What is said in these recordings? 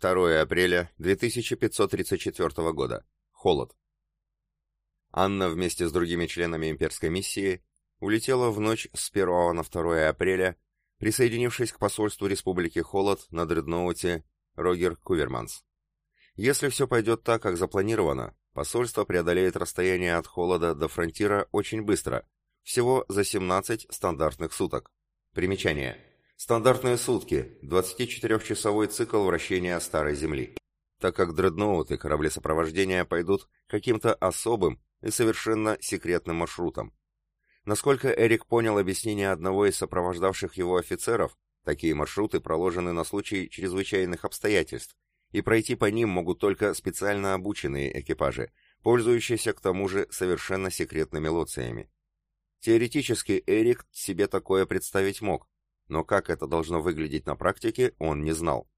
2 апреля 2534 года. Холод. Анна вместе с другими членами имперской миссии улетела в ночь с 1 на 2 апреля, присоединившись к посольству Республики Холод на дредноуте Рогер Куверманс. Если все пойдет так, как запланировано, посольство преодолеет расстояние от Холода до фронтира очень быстро, всего за 17 стандартных суток. Примечание. Стандартные сутки, 24-часовой цикл вращения Старой Земли. Так как дредноуты корабли сопровождения пойдут каким-то особым и совершенно секретным маршрутом. Насколько Эрик понял объяснение одного из сопровождавших его офицеров, такие маршруты проложены на случай чрезвычайных обстоятельств, и пройти по ним могут только специально обученные экипажи, пользующиеся к тому же совершенно секретными лоциями. Теоретически Эрик себе такое представить мог, но как это должно выглядеть на практике, он не знал.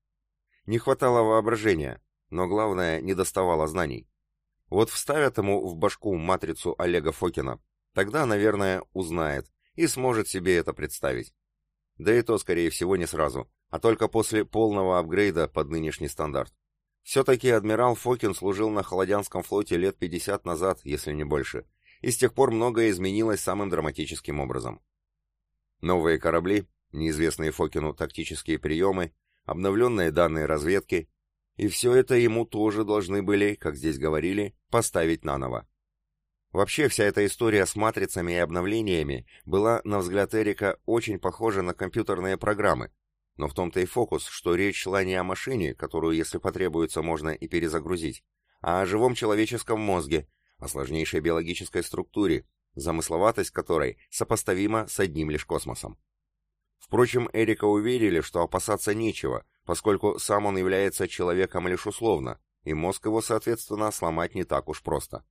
Не хватало воображения, но главное, не доставало знаний. Вот вставят ему в башку матрицу Олега Фокина, тогда, наверное, узнает и сможет себе это представить. Да и то, скорее всего, не сразу, а только после полного апгрейда под нынешний стандарт. Все-таки адмирал Фокин служил на Холодянском флоте лет 50 назад, если не больше, и с тех пор многое изменилось самым драматическим образом. Новые корабли, неизвестные Фокину тактические приемы, обновленные данные разведки, и все это ему тоже должны были, как здесь говорили, поставить наново. Вообще вся эта история с матрицами и обновлениями была, на взгляд Эрика, очень похожа на компьютерные программы, но в том-то и фокус, что речь шла не о машине, которую, если потребуется, можно и перезагрузить, а о живом человеческом мозге, о сложнейшей биологической структуре, замысловатость которой сопоставима с одним лишь космосом. Впрочем, Эрика уверили, что опасаться нечего, поскольку сам он является человеком лишь условно, и мозг его, соответственно, сломать не так уж просто.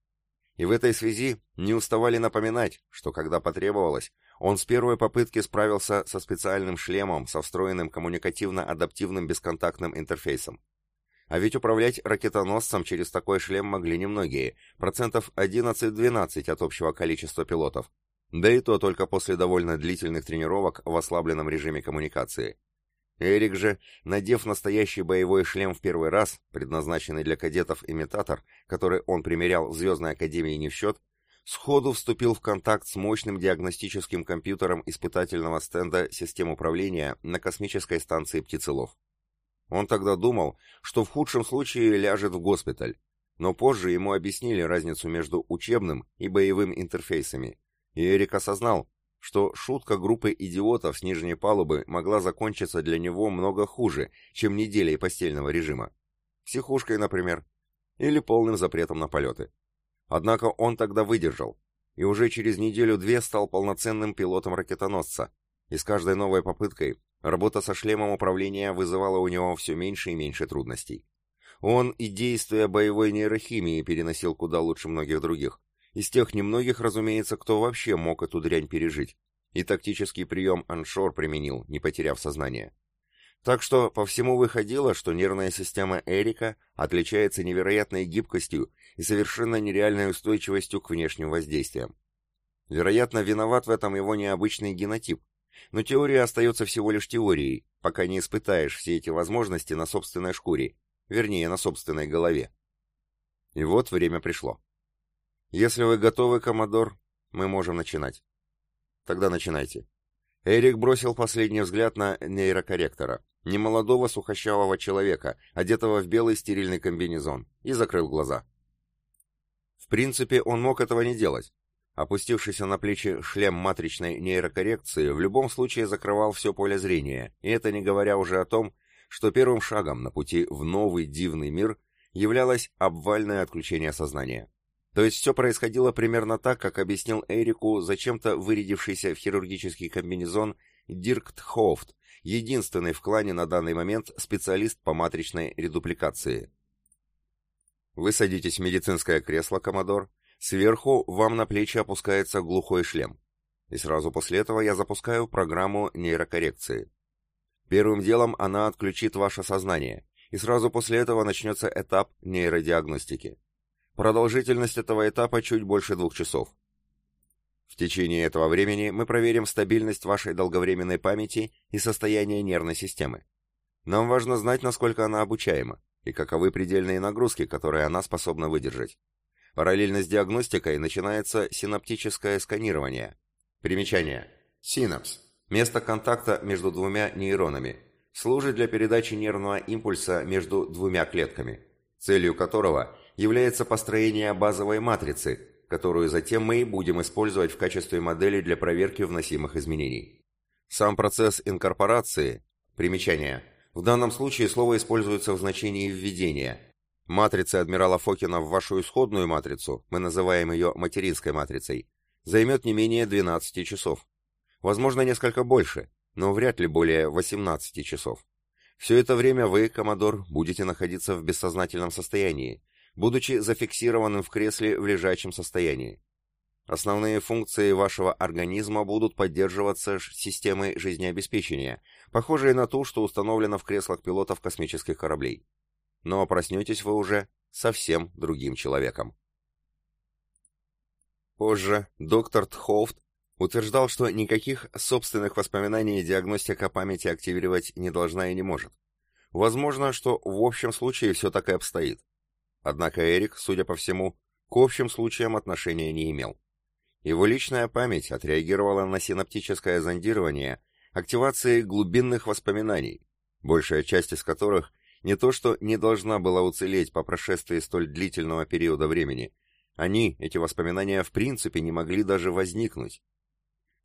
И в этой связи не уставали напоминать, что когда потребовалось, он с первой попытки справился со специальным шлемом со встроенным коммуникативно-адаптивным бесконтактным интерфейсом. А ведь управлять ракетоносцем через такой шлем могли немногие, процентов 11-12 от общего количества пилотов, да и то только после довольно длительных тренировок в ослабленном режиме коммуникации. Эрик же, надев настоящий боевой шлем в первый раз, предназначенный для кадетов-имитатор, который он примерял в Звездной Академии не в счет, сходу вступил в контакт с мощным диагностическим компьютером испытательного стенда систем управления на космической станции Птицелов. Он тогда думал, что в худшем случае ляжет в госпиталь, но позже ему объяснили разницу между учебным и боевым интерфейсами, и Эрик осознал, что шутка группы идиотов с нижней палубы могла закончиться для него много хуже, чем неделей постельного режима. Психушкой, например, или полным запретом на полеты. Однако он тогда выдержал, и уже через неделю-две стал полноценным пилотом ракетоносца, и с каждой новой попыткой работа со шлемом управления вызывала у него все меньше и меньше трудностей. Он и действия боевой нейрохимии переносил куда лучше многих других, из тех немногих, разумеется, кто вообще мог эту дрянь пережить. И тактический прием аншор применил, не потеряв сознание. Так что по всему выходило, что нервная система Эрика отличается невероятной гибкостью и совершенно нереальной устойчивостью к внешним воздействиям. Вероятно, виноват в этом его необычный генотип, но теория остается всего лишь теорией, пока не испытаешь все эти возможности на собственной шкуре, вернее, на собственной голове. И вот время пришло. Если вы готовы, коммодор, мы можем начинать. Тогда начинайте. Эрик бросил последний взгляд на нейрокорректора, немолодого сухощавого человека, одетого в белый стерильный комбинезон, и закрыл глаза. В принципе, он мог этого не делать. Опустившийся на плечи шлем матричной нейрокоррекции в любом случае закрывал все поле зрения, и это не говоря уже о том, что первым шагом на пути в новый дивный мир являлось обвальное отключение сознания. То есть все происходило примерно так, как объяснил Эрику зачем-то вырядившийся в хирургический комбинезон Дирк Тхофт, единственный в клане на данный момент специалист по матричной редупликации. Вы садитесь в медицинское кресло, Коммодор. Сверху вам на плечи опускается глухой шлем. И сразу после этого я запускаю программу нейрокоррекции. Первым делом она отключит ваше сознание, и сразу после этого начнется этап нейродиагностики. Продолжительность этого этапа чуть больше двух часов. В течение этого времени мы проверим стабильность вашей долговременной памяти и состояние нервной системы. Нам важно знать, насколько она обучаема, и каковы предельные нагрузки, которые она способна выдержать. Параллельно с диагностикой начинается синаптическое сканирование. Примечание. Синапс. Место контакта между двумя нейронами. Служит для передачи нервного импульса между двумя клетками, целью которого является построение базовой матрицы, которую затем мы будем использовать в качестве модели для проверки вносимых изменений. Сам процесс инкорпорации, примечание, в данном случае слово используется в значении введения. Матрица адмирала Фокина в вашу исходную матрицу, мы называем ее материнской матрицей, займет не менее 12 часов. Возможно, несколько больше, но вряд ли более 18 часов. Все это время вы, Коммодор, будете находиться в бессознательном состоянии, будучи зафиксированным в кресле в лежачем состоянии. Основные функции вашего организма будут поддерживаться системой жизнеобеспечения, похожей на ту, что установлена в креслах пилотов космических кораблей. Но проснетесь вы уже совсем другим человеком. Позже доктор Тхофт утверждал, что никаких собственных воспоминаний диагностика памяти активировать не должна и не может. Возможно, что в общем случае все так и обстоит. Однако Эрик, судя по всему, к общим случаям отношения не имел. Его личная память отреагировала на синаптическое зондирование активацией глубинных воспоминаний, большая часть из которых не то что не должна была уцелеть по прошествии столь длительного периода времени, они, эти воспоминания, в принципе не могли даже возникнуть.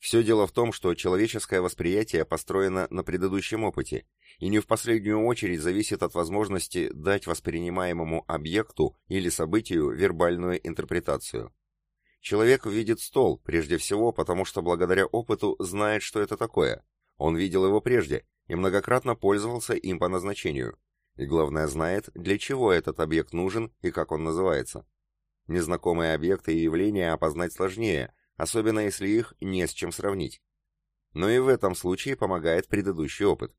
Все дело в том, что человеческое восприятие построено на предыдущем опыте, и не в последнюю очередь зависит от возможности дать воспринимаемому объекту или событию вербальную интерпретацию. Человек видит стол, прежде всего, потому что благодаря опыту знает, что это такое. Он видел его прежде и многократно пользовался им по назначению. И главное, знает, для чего этот объект нужен и как он называется. Незнакомые объекты и явления опознать сложнее, особенно если их не с чем сравнить. Но и в этом случае помогает предыдущий опыт.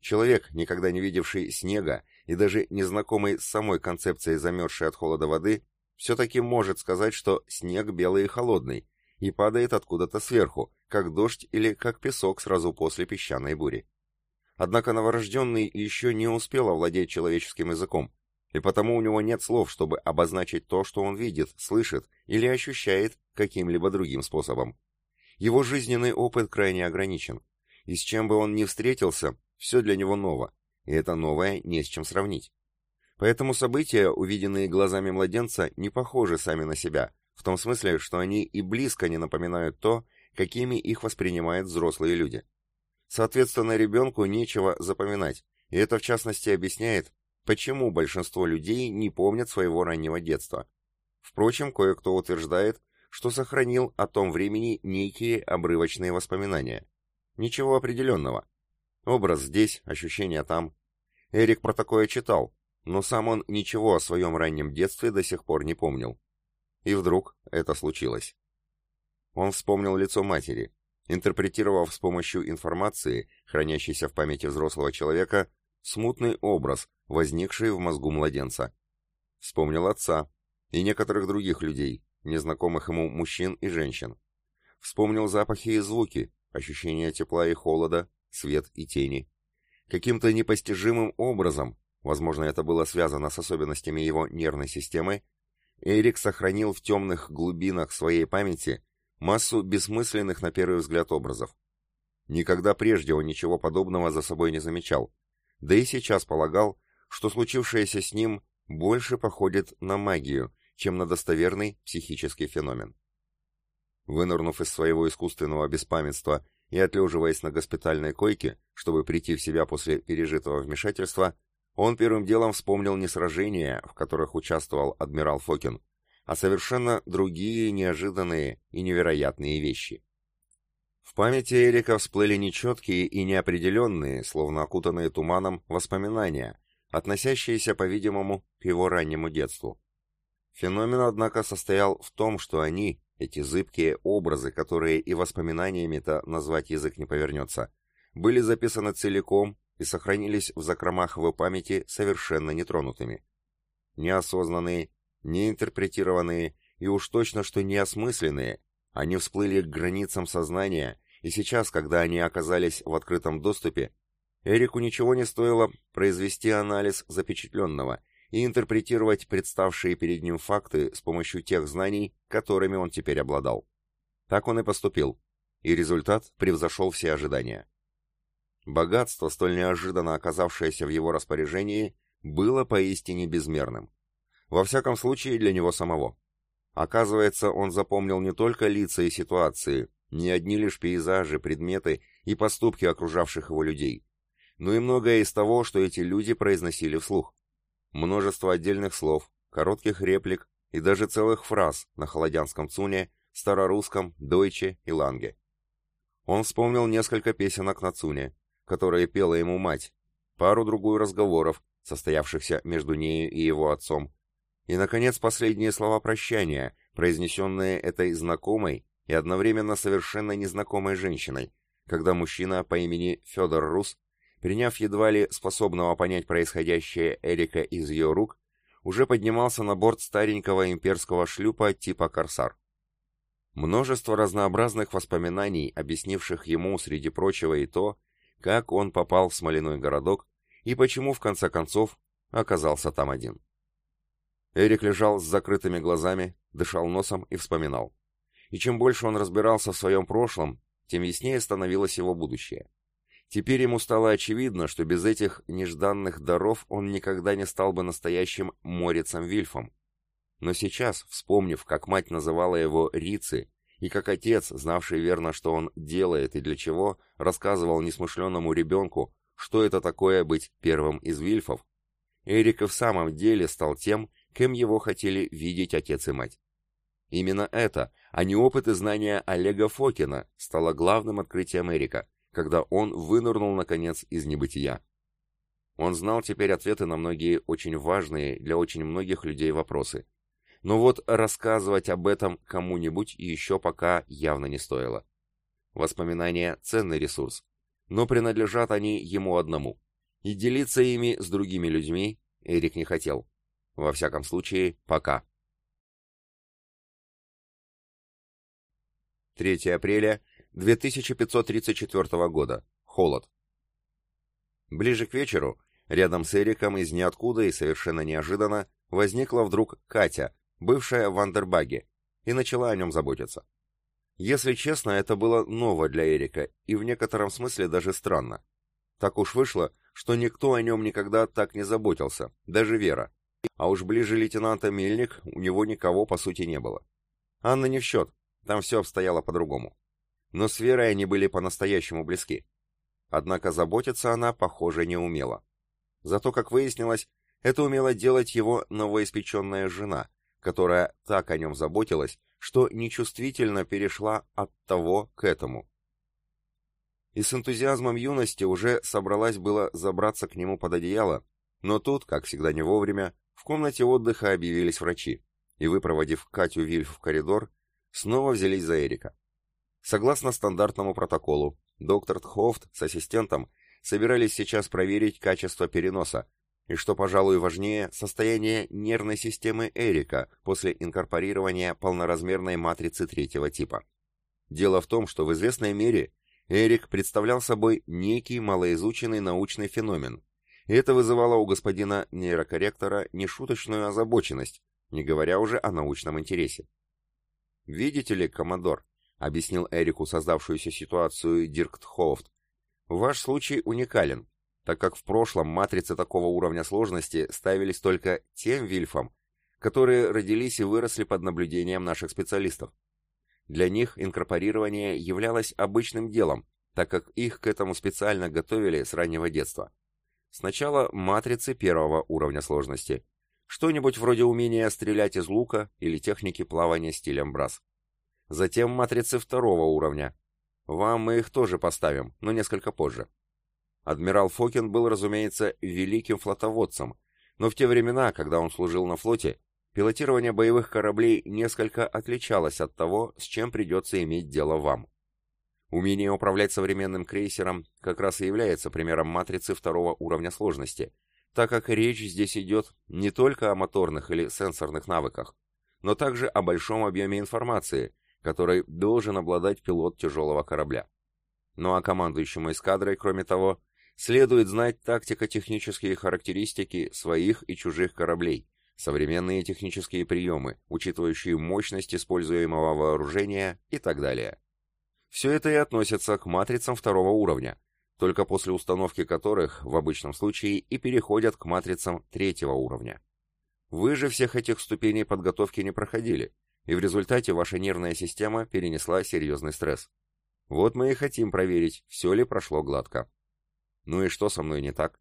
Человек, никогда не видевший снега и даже незнакомый с самой концепцией замерзшей от холода воды, все-таки может сказать, что снег белый и холодный, и падает откуда-то сверху, как дождь или как песок сразу после песчаной бури. Однако новорожденный еще не успел овладеть человеческим языком, и потому у него нет слов, чтобы обозначить то, что он видит, слышит или ощущает каким-либо другим способом. Его жизненный опыт крайне ограничен, и с чем бы он ни встретился, все для него ново, и это новое не с чем сравнить. Поэтому события, увиденные глазами младенца, не похожи сами на себя, в том смысле, что они и близко не напоминают то, какими их воспринимают взрослые люди. Соответственно, ребенку нечего запоминать, и это в частности объясняет, почему большинство людей не помнят своего раннего детства. Впрочем, кое-кто утверждает, что сохранил о том времени некие обрывочные воспоминания. Ничего определенного. Образ здесь, ощущения там. Эрик про такое читал, но сам он ничего о своем раннем детстве до сих пор не помнил. И вдруг это случилось. Он вспомнил лицо матери, интерпретировав с помощью информации, хранящейся в памяти взрослого человека, смутный образ, возникший в мозгу младенца. Вспомнил отца и некоторых других людей, незнакомых ему мужчин и женщин. Вспомнил запахи и звуки, ощущения тепла и холода, свет и тени. Каким-то непостижимым образом возможно, это было связано с особенностями его нервной системы, Эрик сохранил в темных глубинах своей памяти массу бессмысленных на первый взгляд образов. Никогда прежде он ничего подобного за собой не замечал, да и сейчас полагал, что случившееся с ним больше походит на магию, чем на достоверный психический феномен. Вынырнув из своего искусственного беспамятства и отлеживаясь на госпитальной койке, чтобы прийти в себя после пережитого вмешательства, он первым делом вспомнил не сражения, в которых участвовал адмирал Фокин, а совершенно другие неожиданные и невероятные вещи. В памяти Эрика всплыли нечеткие и неопределенные, словно окутанные туманом, воспоминания, относящиеся, по-видимому, к его раннему детству. Феномен, однако, состоял в том, что они, эти зыбкие образы, которые и воспоминаниями-то назвать язык не повернется, были записаны целиком и сохранились в закромах его памяти совершенно нетронутыми. Неосознанные, неинтерпретированные и уж точно что неосмысленные, они всплыли к границам сознания, и сейчас, когда они оказались в открытом доступе, Эрику ничего не стоило произвести анализ запечатленного и интерпретировать представшие перед ним факты с помощью тех знаний, которыми он теперь обладал. Так он и поступил, и результат превзошел все ожидания. Богатство, столь неожиданно оказавшееся в его распоряжении, было поистине безмерным. Во всяком случае, для него самого. Оказывается, он запомнил не только лица и ситуации, не одни лишь пейзажи, предметы и поступки окружавших его людей, но и многое из того, что эти люди произносили вслух. Множество отдельных слов, коротких реплик и даже целых фраз на холодянском цуне, старорусском, дойче и ланге. Он вспомнил несколько песенок на цуне, которые пела ему мать, пару-другую разговоров, состоявшихся между нею и его отцом, и, наконец, последние слова прощания, произнесенные этой знакомой и одновременно совершенно незнакомой женщиной, когда мужчина по имени Федор Рус, приняв едва ли способного понять происходящее Эрика из ее рук, уже поднимался на борт старенького имперского шлюпа типа «Корсар». Множество разнообразных воспоминаний, объяснивших ему, среди прочего, и то, как он попал в смоляной городок и почему, в конце концов, оказался там один. Эрик лежал с закрытыми глазами, дышал носом и вспоминал. И чем больше он разбирался в своем прошлом, тем яснее становилось его будущее. Теперь ему стало очевидно, что без этих нежданных даров он никогда не стал бы настоящим морицем-вильфом. Но сейчас, вспомнив, как мать называла его Рици, и как отец, знавший верно, что он делает и для чего, рассказывал несмышленному ребенку, что это такое быть первым из вильфов, Эрик и в самом деле стал тем, кем его хотели видеть отец и мать. Именно это, а не опыт и знания Олега Фокина, стало главным открытием Эрика, когда он вынырнул, наконец, из небытия. Он знал теперь ответы на многие очень важные для очень многих людей вопросы. Но вот рассказывать об этом кому-нибудь еще пока явно не стоило. Воспоминания – ценный ресурс, но принадлежат они ему одному. И делиться ими с другими людьми Эрик не хотел. Во всяком случае, пока. 3 апреля 2534 года. Холод. Ближе к вечеру, рядом с Эриком из ниоткуда и совершенно неожиданно, возникла вдруг Катя, бывшая в Вандербаге, и начала о нем заботиться. Если честно, это было ново для Эрика и в некотором смысле даже странно. Так уж вышло, что никто о нем никогда так не заботился, даже Вера, а уж ближе лейтенанта Мельник у него никого по сути не было. Анна не в счет, там все обстояло по-другому. Но с Верой они были по-настоящему близки. Однако заботиться она, похоже, не умела. Зато, как выяснилось, это умела делать его новоиспеченная жена, которая так о нем заботилась, что нечувствительно перешла от того к этому. И с энтузиазмом юности уже собралась было забраться к нему под одеяло, но тут, как всегда не вовремя, в комнате отдыха объявились врачи, и, выпроводив Катю Вильф в коридор, снова взялись за Эрика. Согласно стандартному протоколу, доктор Тхофт с ассистентом собирались сейчас проверить качество переноса, и, что, пожалуй, важнее, состояние нервной системы Эрика после инкорпорирования полноразмерной матрицы третьего типа. Дело в том, что в известной мере Эрик представлял собой некий малоизученный научный феномен, и это вызывало у господина нейрокорректора нешуточную озабоченность, не говоря уже о научном интересе. «Видите ли, коммодор», — объяснил Эрику создавшуюся ситуацию Диркт Хофт, «ваш случай уникален, так как в прошлом матрицы такого уровня сложности ставились только тем вильфам, которые родились и выросли под наблюдением наших специалистов. Для них инкорпорирование являлось обычным делом, так как их к этому специально готовили с раннего детства. Сначала матрицы первого уровня сложности. Что-нибудь вроде умения стрелять из лука или техники плавания стилем брас. Затем матрицы второго уровня. Вам мы их тоже поставим, но несколько позже. Адмирал Фокин был, разумеется, великим флотоводцем, но в те времена, когда он служил на флоте, пилотирование боевых кораблей несколько отличалось от того, с чем придется иметь дело вам. Умение управлять современным крейсером как раз и является примером матрицы второго уровня сложности, так как речь здесь идет не только о моторных или сенсорных навыках, но также о большом объеме информации, которой должен обладать пилот тяжелого корабля. Ну а командующему эскадрой, кроме того, следует знать тактико-технические характеристики своих и чужих кораблей, современные технические приемы, учитывающие мощность используемого вооружения и так далее. Все это и относится к матрицам второго уровня, только после установки которых в обычном случае и переходят к матрицам третьего уровня. Вы же всех этих ступеней подготовки не проходили, и в результате ваша нервная система перенесла серьезный стресс. Вот мы и хотим проверить, все ли прошло гладко. Ну и что со мной не так?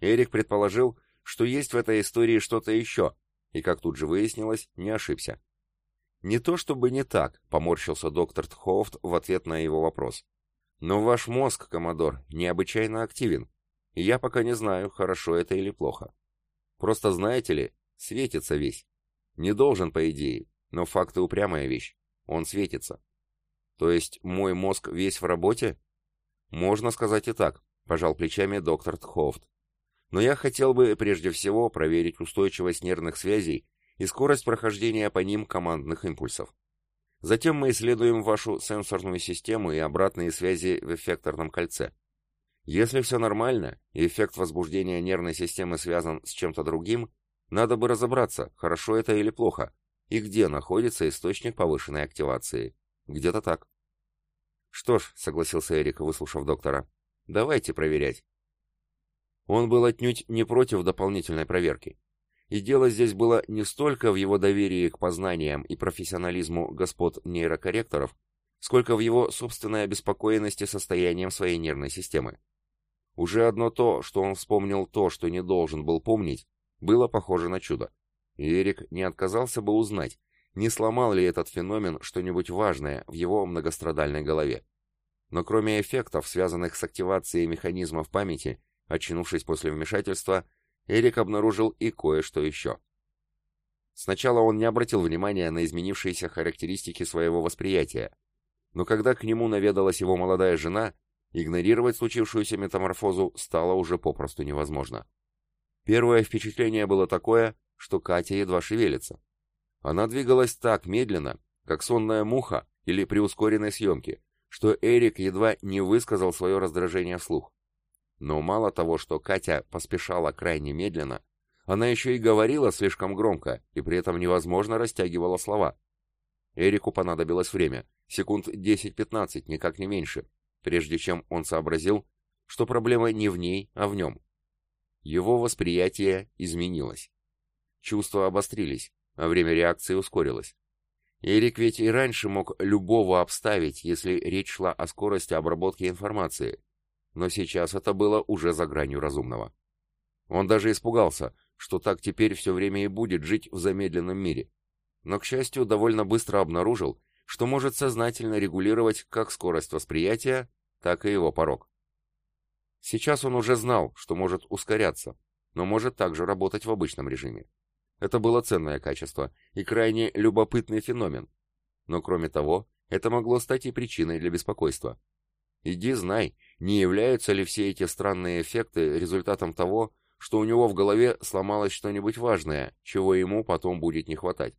Эрик предположил, что есть в этой истории что-то еще, и, как тут же выяснилось, не ошибся. Не то чтобы не так, поморщился доктор Тхофт в ответ на его вопрос. Но ваш мозг, Коммодор, необычайно активен, я пока не знаю, хорошо это или плохо. Просто, знаете ли, светится весь. Не должен, по идее, но факты упрямая вещь. Он светится. То есть мой мозг весь в работе? Можно сказать и так, пожал плечами доктор Тхофт. Но я хотел бы прежде всего проверить устойчивость нервных связей и скорость прохождения по ним командных импульсов. Затем мы исследуем вашу сенсорную систему и обратные связи в эффекторном кольце. Если все нормально, и эффект возбуждения нервной системы связан с чем-то другим, надо бы разобраться, хорошо это или плохо, и где находится источник повышенной активации. Где-то так. Что ж, согласился Эрик, выслушав доктора, давайте проверять. Он был отнюдь не против дополнительной проверки. И дело здесь было не столько в его доверии к познаниям и профессионализму господ нейрокорректоров, сколько в его собственной обеспокоенности состоянием своей нервной системы. Уже одно то, что он вспомнил то, что не должен был помнить, было похоже на чудо. И Эрик не отказался бы узнать, не сломал ли этот феномен что-нибудь важное в его многострадальной голове. Но кроме эффектов, связанных с активацией механизмов памяти, очнувшись после вмешательства, Эрик обнаружил и кое-что еще. Сначала он не обратил внимания на изменившиеся характеристики своего восприятия, но когда к нему наведалась его молодая жена, игнорировать случившуюся метаморфозу стало уже попросту невозможно. Первое впечатление было такое, что Катя едва шевелится. Она двигалась так медленно, как сонная муха или при ускоренной съемке, что Эрик едва не высказал свое раздражение вслух. Но мало того, что Катя поспешала крайне медленно, она еще и говорила слишком громко, и при этом невозможно растягивала слова. Эрику понадобилось время, секунд 10-15, никак не меньше, прежде чем он сообразил, что проблема не в ней, а в нем. Его восприятие изменилось. Чувства обострились, а время реакции ускорилось. Эрик ведь и раньше мог любого обставить, если речь шла о скорости обработки информации, но сейчас это было уже за гранью разумного. Он даже испугался, что так теперь все время и будет жить в замедленном мире. Но, к счастью, довольно быстро обнаружил, что может сознательно регулировать как скорость восприятия, так и его порог. Сейчас он уже знал, что может ускоряться, но может также работать в обычном режиме. Это было ценное качество и крайне любопытный феномен. Но кроме того, это могло стать и причиной для беспокойства. Иди знай, не являются ли все эти странные эффекты результатом того, что у него в голове сломалось что-нибудь важное, чего ему потом будет не хватать.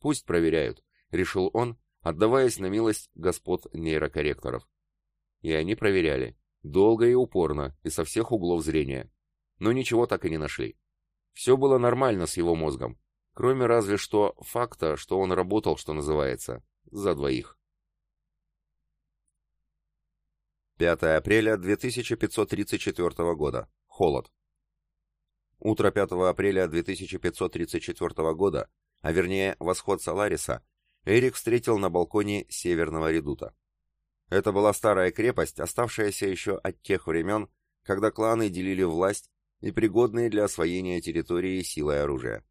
Пусть проверяют, решил он, отдаваясь на милость господ нейрокорректоров. И они проверяли, долго и упорно, и со всех углов зрения. Но ничего так и не нашли. Все было нормально с его мозгом, кроме разве что факта, что он работал, что называется, за двоих. 5 апреля 2534 года. Холод. Утро 5 апреля 2534 года, а вернее восход Салариса, Эрик встретил на балконе Северного Редута. Это была старая крепость, оставшаяся еще от тех времен, когда кланы делили власть и пригодные для освоения территории силой оружия.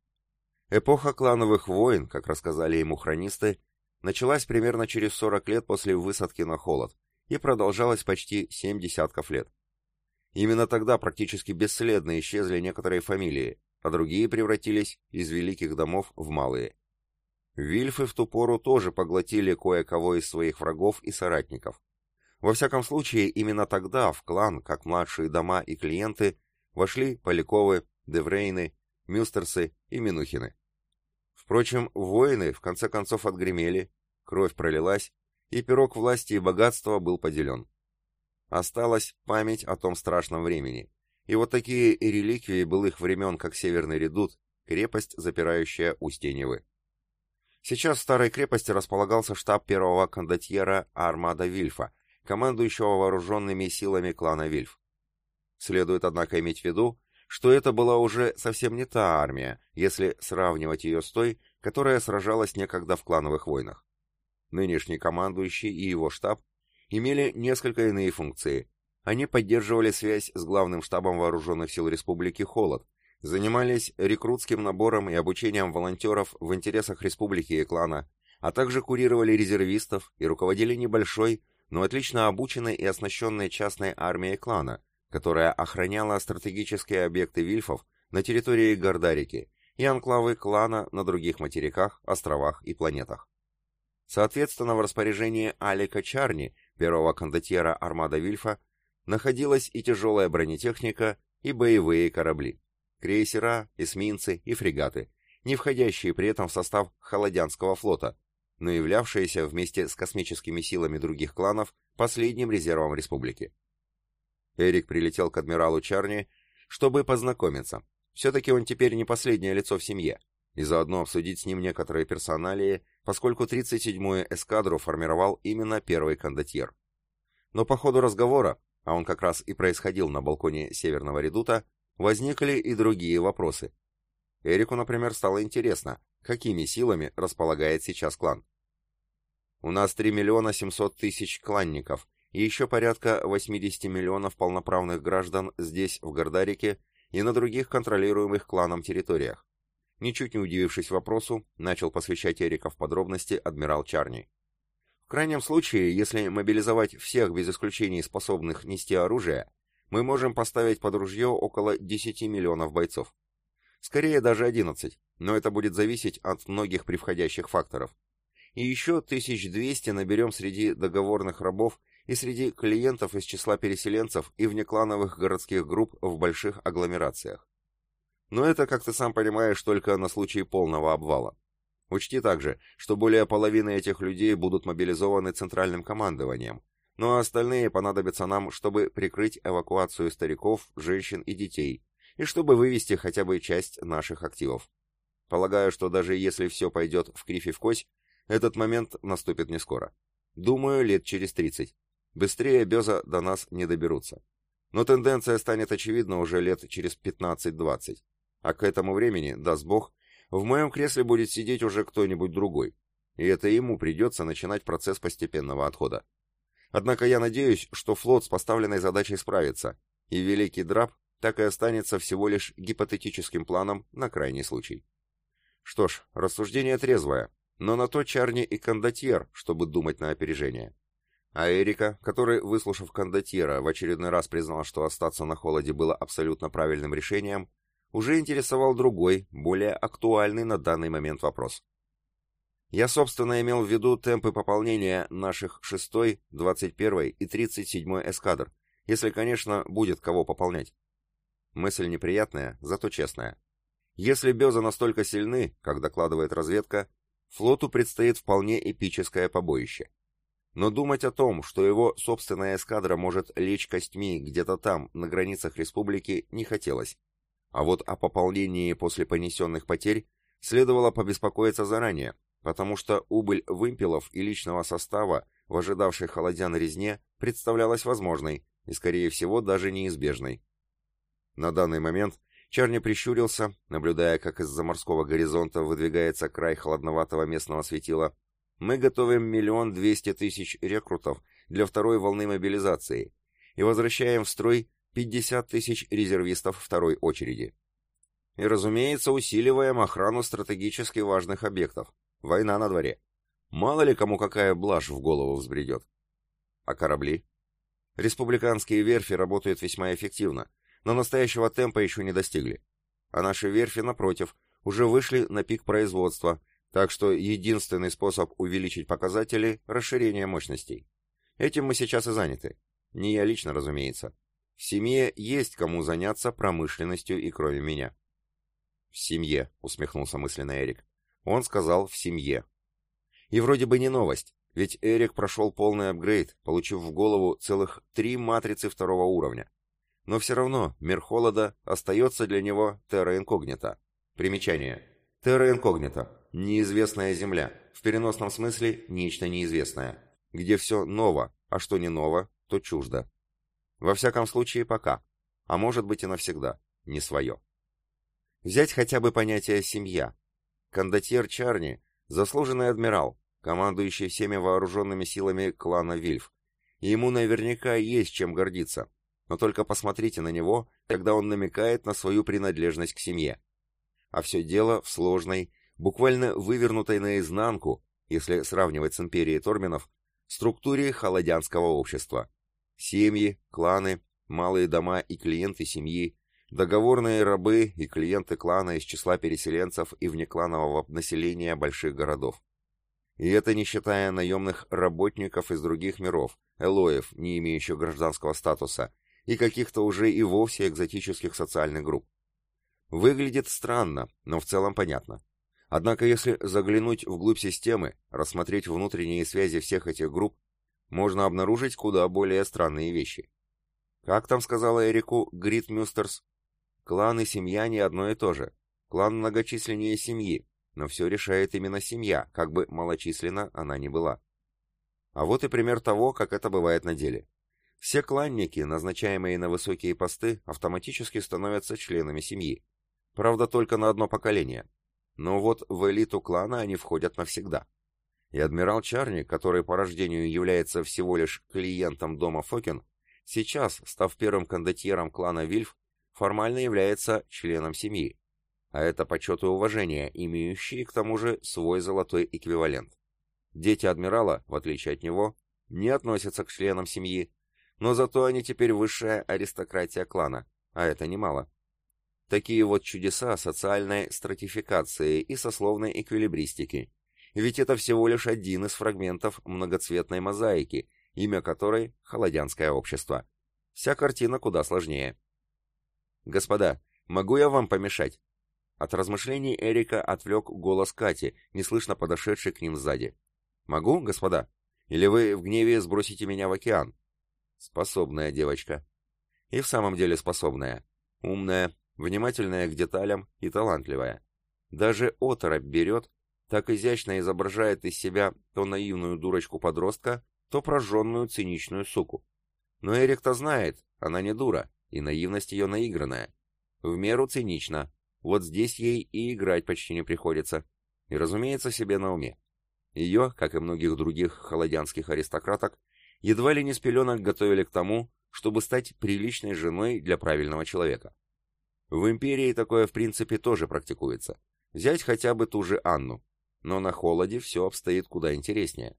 Эпоха клановых войн, как рассказали ему хронисты, началась примерно через 40 лет после высадки на холод, и продолжалась почти семь десятков лет. Именно тогда практически бесследно исчезли некоторые фамилии, а другие превратились из великих домов в малые. Вильфы в ту пору тоже поглотили кое-кого из своих врагов и соратников. Во всяком случае, именно тогда в клан, как младшие дома и клиенты, вошли Поляковы, Деврейны, Мюстерсы и Минухины. Впрочем, воины в конце концов отгремели, кровь пролилась, и пирог власти и богатства был поделен. Осталась память о том страшном времени. И вот такие реликвии былых времен, как Северный Редут, крепость, запирающая устье Невы. Сейчас в старой крепости располагался штаб первого кондотьера Армада Вильфа, командующего вооруженными силами клана Вильф. Следует, однако, иметь в виду, что это была уже совсем не та армия, если сравнивать ее с той, которая сражалась некогда в клановых войнах. Нынешний командующий и его штаб имели несколько иные функции. Они поддерживали связь с главным штабом вооруженных сил Республики Холод, занимались рекрутским набором и обучением волонтеров в интересах республики и клана, а также курировали резервистов и руководили небольшой, но отлично обученной и оснащенной частной армией клана, которая охраняла стратегические объекты вильфов на территории Гордарики и анклавы клана на других материках, островах и планетах. Соответственно, в распоряжении Алика Чарни, первого кондотьера армада Вильфа, находилась и тяжелая бронетехника, и боевые корабли, крейсера, эсминцы и фрегаты, не входящие при этом в состав Холодянского флота, но являвшиеся вместе с космическими силами других кланов последним резервом республики. Эрик прилетел к адмиралу Чарни, чтобы познакомиться. Все-таки он теперь не последнее лицо в семье, и заодно обсудить с ним некоторые персоналии, поскольку 37-ю эскадру формировал именно первый кондотьер. Но по ходу разговора, а он как раз и происходил на балконе Северного Редута, возникли и другие вопросы. Эрику, например, стало интересно, какими силами располагает сейчас клан. «У нас 3 миллиона 700 тысяч кланников, и еще порядка 80 миллионов полноправных граждан здесь, в Гордарике, и на других контролируемых кланом территориях. Ничуть не удивившись вопросу, начал посвящать Эрика в подробности адмирал Чарни. В крайнем случае, если мобилизовать всех без исключений способных нести оружие, мы можем поставить под ружье около 10 миллионов бойцов. Скорее даже 11, но это будет зависеть от многих превходящих факторов. И еще 1200 наберем среди договорных рабов и среди клиентов из числа переселенцев и внеклановых городских групп в больших агломерациях. Но это, как ты сам понимаешь, только на случай полного обвала. Учти также, что более половины этих людей будут мобилизованы центральным командованием, ну а остальные понадобятся нам, чтобы прикрыть эвакуацию стариков, женщин и детей, и чтобы вывести хотя бы часть наших активов. Полагаю, что даже если все пойдет в кривь и в кось, этот момент наступит не скоро. Думаю, лет через 30. Быстрее Беза до нас не доберутся. Но тенденция станет очевидна уже лет через 15-20. А к этому времени, даст Бог, в моем кресле будет сидеть уже кто-нибудь другой. И это ему придется начинать процесс постепенного отхода. Однако я надеюсь, что флот с поставленной задачей справится, и Великий Драб так и останется всего лишь гипотетическим планом на крайний случай. Что ж, рассуждение трезвое, но на то Чарни и кондотьер, чтобы думать на опережение. А Эрика, который, выслушав кондотьера, в очередной раз признал, что остаться на холоде было абсолютно правильным решением, уже интересовал другой, более актуальный на данный момент вопрос. Я, собственно, имел в виду темпы пополнения наших 6, 21 и 37 эскадр, если, конечно, будет кого пополнять. Мысль неприятная, зато честная. Если Беза настолько сильны, как докладывает разведка, флоту предстоит вполне эпическое побоище. Но думать о том, что его собственная эскадра может лечь костьми где-то там, на границах республики, не хотелось. А вот о пополнении после понесенных потерь следовало побеспокоиться заранее, потому что убыль вымпелов и личного состава в ожидавшей холодян резне представлялась возможной и, скорее всего, даже неизбежной. На данный момент Чарни прищурился, наблюдая, как из-за морского горизонта выдвигается край холодноватого местного светила, мы готовим миллион двести тысяч рекрутов для второй волны мобилизации и возвращаем в строй 50 тысяч резервистов второй очереди. И, разумеется, усиливаем охрану стратегически важных объектов. Война на дворе. Мало ли кому какая блажь в голову взбредет. А корабли? Республиканские верфи работают весьма эффективно, но настоящего темпа еще не достигли. А наши верфи, напротив, уже вышли на пик производства так что единственный способ увеличить показатели – расширение мощностей. Этим мы сейчас и заняты. Не я лично, разумеется. В семье есть кому заняться промышленностью и кроме меня. «В семье», — усмехнулся мысленно Эрик. Он сказал «в семье». И вроде бы не новость, Ведь Эрик прошел полный апгрейд, получив в голову целых три матрицы второго уровня. Но все равно мир холода остается для него терра инкогнита. Примечание. Терра инкогнита. Неизвестная земля. В переносном смысле нечто неизвестное. Где все ново, а что не ново, то чуждо. Во всяком случае пока. А может быть и навсегда. Не свое. Взять хотя бы понятие «семья». Кондотьер Чарни – заслуженный адмирал, командующий всеми вооруженными силами клана Вильф. И ему наверняка есть чем гордиться. Но только посмотрите на него, когда он намекает на свою принадлежность к семье. А все дело в сложной, буквально вывернутой наизнанку, если сравнивать с империей Торменов, структуре холодянского общества. Семьи, кланы, малые дома и клиенты семьи, договорные рабы и клиенты клана из числа переселенцев и внекланового населения больших городов. И это не считая наемных работников из других миров, элоев, не имеющих гражданского статуса, и каких-то уже и вовсе экзотических социальных групп. Выглядит странно, но в целом понятно. Однако если заглянуть вглубь системы, рассмотреть внутренние связи всех этих групп, можно обнаружить куда более странные вещи. Как там сказала Эрику Грит Мюстерс? Клан и семья не одно и то же. Клан многочисленнее семьи, но все решает именно семья, как бы малочисленна она ни была. А вот и пример того, как это бывает на деле. Все кланники, назначаемые на высокие посты, автоматически становятся членами семьи. Правда, только на одно поколение. Но вот в элиту клана они входят навсегда. И адмирал Чарни, который по рождению является всего лишь клиентом дома Фокин, сейчас, став первым кондотьером клана Вильф, формально является членом семьи а это почет и уважение, имеющие к тому же свой золотой эквивалент. Дети адмирала, в отличие от него, не относятся к членам семьи, но зато они теперь высшая аристократия клана, а это немало. Такие вот чудеса социальной стратификации и сословной эквилибристики. Ведь это всего лишь один из фрагментов многоцветной мозаики, имя которой – Холодянское общество. Вся картина куда сложнее. «Господа, могу я вам помешать?» От размышлений Эрика отвлек голос Кати, неслышно подошедший к ним сзади. «Могу, господа? Или вы в гневе сбросите меня в океан?» «Способная девочка». И в самом деле способная. Умная, внимательная к деталям и талантливая. Даже оторопь берет, так изящно изображает из себя то наивную дурочку-подростка, то прожженную циничную суку. Но Эрик-то знает, она не дура, и наивность ее наигранная. В меру цинична, вот здесь ей и играть почти не приходится. И, разумеется, себе на уме. Ее, как и многих других холодянских аристократок, едва ли не с пеленок готовили к тому, чтобы стать приличной женой для правильного человека. В империи такое в принципе тоже практикуется. Взять хотя бы ту же Анну. Но на холоде все обстоит куда интереснее.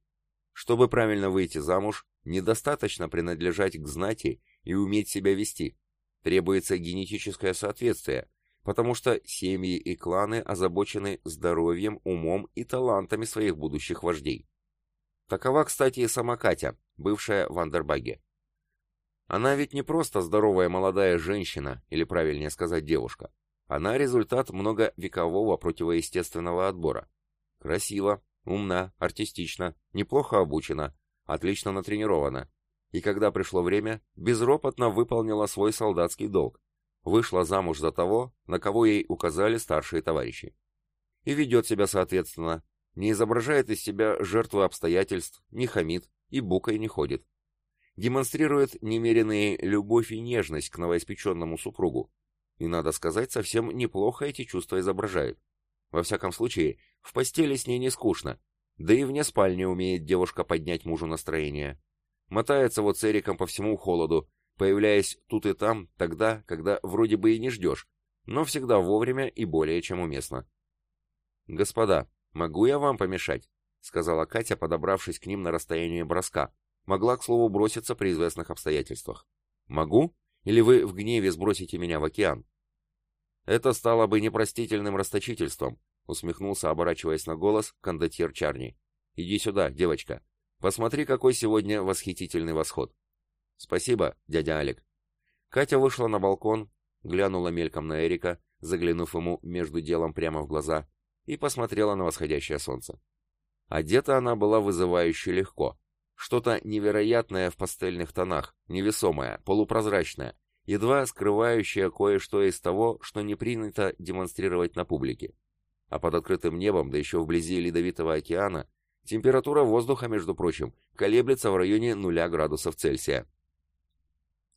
Чтобы правильно выйти замуж, недостаточно принадлежать к знати и уметь себя вести. Требуется генетическое соответствие, потому что семьи и кланы озабочены здоровьем, умом и талантами своих будущих вождей. Такова, кстати, и сама Катя, бывшая Вандербаге. Она ведь не просто здоровая молодая женщина, или правильнее сказать девушка. Она результат многовекового противоестественного отбора. Красива, умна, артистична, неплохо обучена, отлично натренирована. И когда пришло время, безропотно выполнила свой солдатский долг, вышла замуж за того, на кого ей указали старшие товарищи. И ведет себя соответственно, не изображает из себя жертву обстоятельств, не хамит и букой не ходит. Демонстрирует немеренные любовь и нежность к новоиспеченному супругу. И, надо сказать, совсем неплохо эти чувства изображает. Во всяком случае, в постели с ней не скучно, да и вне спальни умеет девушка поднять мужу настроение. Мотается вот с Эриком по всему холоду, появляясь тут и там, тогда, когда вроде бы и не ждешь, но всегда вовремя и более чем уместно. «Господа, могу я вам помешать?» — сказала Катя, подобравшись к ним на расстояние броска. Могла, к слову, броситься при известных обстоятельствах. «Могу? Или вы в гневе сбросите меня в океан?» «Это стало бы непростительным расточительством», — усмехнулся, оборачиваясь на голос, кондотьер Чарни. «Иди сюда, девочка. Посмотри, какой сегодня восхитительный восход. «Спасибо, дядя Алик». Катя вышла на балкон, глянула мельком на Эрика, заглянув ему между делом прямо в глаза, и посмотрела на восходящее солнце. Одета она была вызывающе легко. Что-то невероятное в пастельных тонах, невесомое, полупрозрачное, едва скрывающее кое-что из того, что не принято демонстрировать на публике. А под открытым небом, да еще вблизи Ледовитого океана, температура воздуха, между прочим, колеблется в районе нуля градусов Цельсия.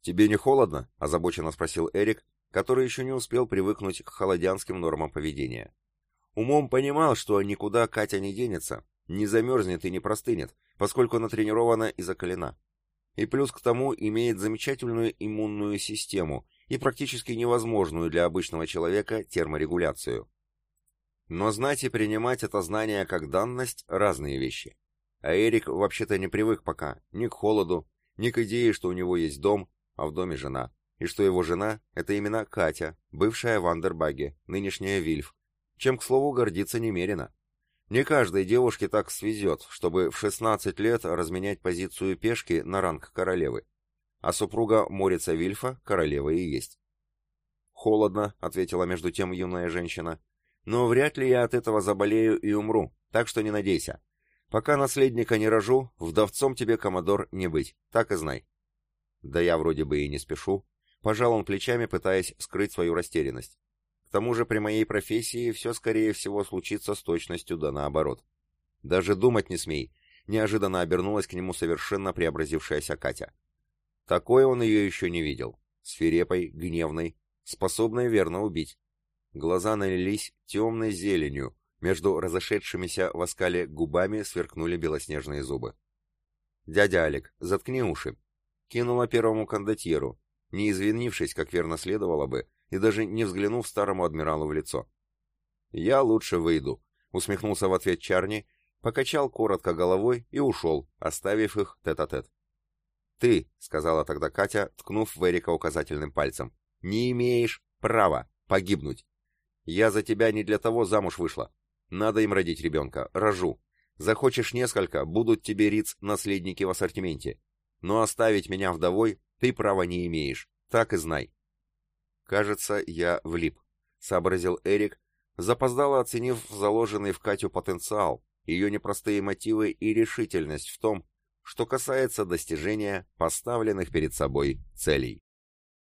«Тебе не холодно?» – озабоченно спросил Эрик, который еще не успел привыкнуть к холодянским нормам поведения. Умом понимал, что никуда Катя не денется, не замерзнет и не простынет, поскольку натренирована и закалена. И плюс к тому имеет замечательную иммунную систему и практически невозможную для обычного человека терморегуляцию. Но знать и принимать это знание как данность – разные вещи. А Эрик вообще-то не привык пока ни к холоду, ни к идее, что у него есть дом, а в доме жена, и что его жена – это именно Катя, бывшая Вандербаге, нынешняя Вильф, чем, к слову, гордиться немерено. Не каждой девушке так свезет, чтобы в 16 лет разменять позицию пешки на ранг королевы. А супруга Морица Вильфа королева и есть. «Холодно», — ответила между тем юная женщина. «Но вряд ли я от этого заболею и умру, так что не надейся. Пока наследника не рожу, вдовцом тебе, комодор, не быть, так и знай». Да я вроде бы и не спешу. Пожал он плечами, пытаясь скрыть свою растерянность. К тому же при моей профессии все, скорее всего, случится с точностью да наоборот. Даже думать не смей. Неожиданно обернулась к нему совершенно преобразившаяся Катя. Такой он ее еще не видел. Свирепой, гневной, способной верно убить. Глаза налились темной зеленью, между разошедшимися в оскале губами сверкнули белоснежные зубы. «Дядя Алик, заткни уши», кинула первому кондотьеру, не извинившись, как верно следовало бы, и даже не взглянув старому адмиралу в лицо. «Я лучше выйду», — усмехнулся в ответ Чарни, покачал коротко головой и ушел, оставив их тет-а-тет. -тет. «Ты», — сказала тогда Катя, ткнув в Эрика указательным пальцем, — «не имеешь права погибнуть. Я за тебя не для того замуж вышла. Надо им родить ребенка, рожу. Захочешь несколько, будут тебе риц наследники в ассортименте но оставить меня вдовой ты права не имеешь, так и знай. Кажется, я влип, сообразил Эрик, запоздало оценив заложенный в Катю потенциал, ее непростые мотивы и решительность в том, что касается достижения поставленных перед собой целей.